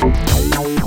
Bye.